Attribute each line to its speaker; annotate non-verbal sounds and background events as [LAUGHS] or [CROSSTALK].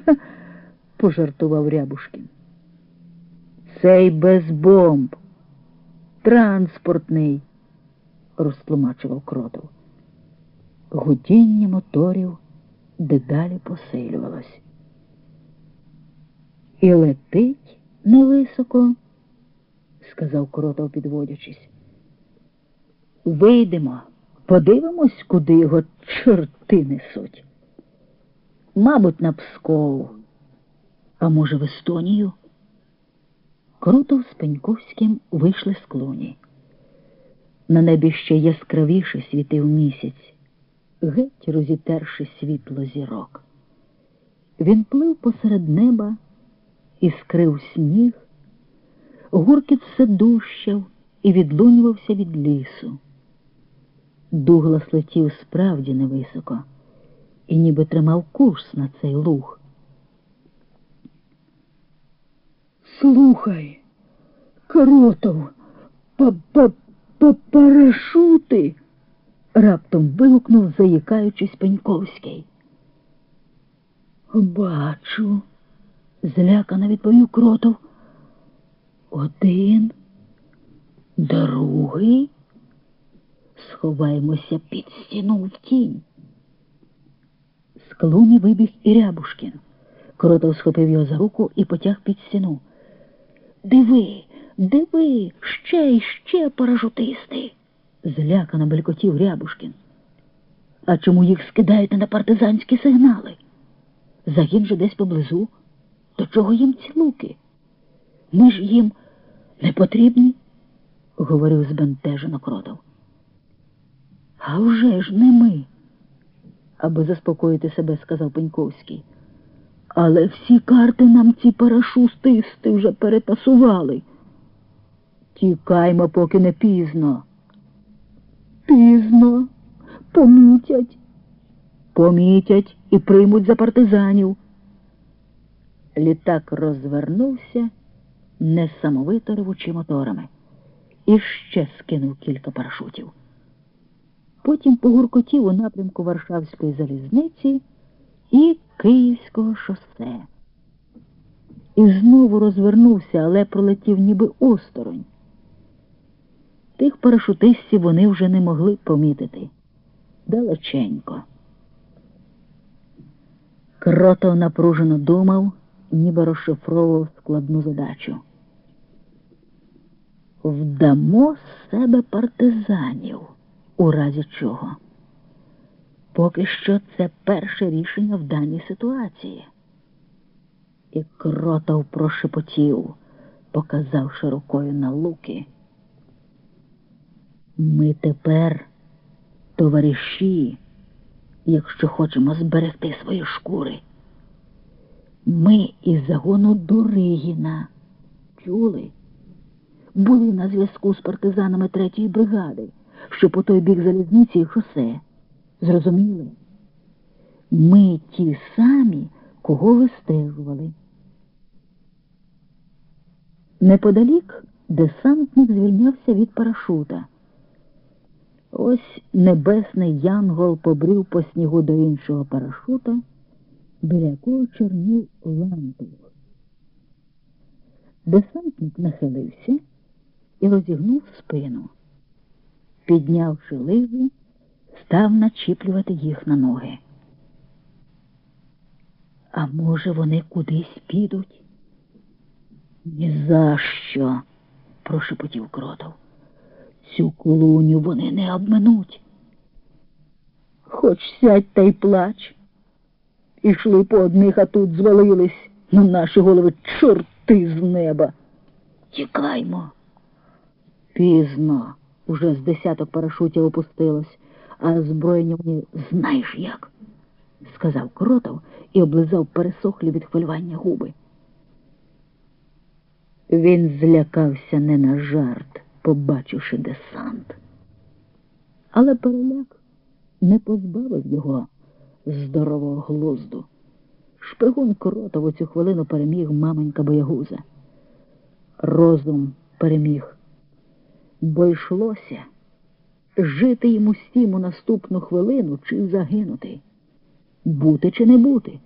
Speaker 1: [LAUGHS] Пожартував Рябушкін. Цей без бомб. Транспортний, розтлумачував кротов. Гудіння моторів дедалі посилювалось. І летить невисоко, сказав кротов, підводячись. Вийдемо, подивимось, куди його чорти несуть. Мабуть, на Псков, а може, в Естонію. Крутов з Пеньковським вийшли з клуні. На небі ще яскравіше світив місяць, геть розітерши світло зірок. Він плив посеред неба і скрив сніг, гуркіт все дужчав і відлунювався від лісу. Дуглас летів справді невисоко і ніби тримав курс на цей луг. Слухай, кротов, па-па-па-парашути, раптом вигукнув, заїкаючись Пеньковський. Бачу, злякано відповів кротов. Один, другий. Сховаємося під стіну в тінь. Клуні вибіг і Рябушкін. Кротов схопив його за руку і потяг під стіну. Диви, диви, ще й ще парашутисти, злякано белькотів Рябушкін. А чому їх скидають на партизанські сигнали? Загін же десь поблизу. До чого їм ці луки? Ми ж їм не потрібні, говорив збентежено кротов. А вже ж не ми, аби заспокоїти себе, сказав Пеньковський. Але всі карти нам ці парашутисти вже перетасували. Тікаймо, поки не пізно. Пізно. Помітять. Помітять і приймуть за партизанів. Літак розвернувся, несамовито ревучи моторами, і ще скинув кілька парашутів. Потім погуркотів у напрямку Варшавської залізниці і Київського шосе. І знову розвернувся, але пролетів ніби осторонь. Тих парашутистів вони вже не могли помітити. Далеченько. Кротов напружено думав, ніби розшифровував складну задачу. Вдамо себе партизанів, у разі чого. Поки що це перше рішення в даній ситуації. І кротов прошепотів, показавши рукою на луки. Ми тепер товариші, якщо хочемо зберегти свої шкури. Ми із загону Дуригіна чули, були на зв'язку з партизанами третьої бригади, що по той бік залізниці і шосе. Зрозуміли? Ми ті самі, кого вистежували. Неподалік десантник звільнявся від парашута. Ось небесний янгол побрів по снігу до іншого парашута, біля якого чорнів лантух. Десантник нахилився і розігнув спину. Піднявши лижі, став начіплювати їх на ноги. А може, вони кудись підуть? Ні за що, прошепотів кротов. Цю клуню вони не обминуть. Хоч сядь та й плач. Ішли по одних, а тут звалились на наші голови чорти з неба. Тікаймо. Пізно. Уже з десяток парашутів опустилось, а зброєння вони знаєш як, сказав кротов і облизав пересохлі від хвилювання губи. Він злякався не на жарт, побачивши десант. Але переляк не позбавив його здорового глузду. Шпигун кротов у цю хвилину переміг маменька боягуза. Розум переміг, бо йшлося жити йому стім у наступну хвилину чи загинути, бути чи не бути.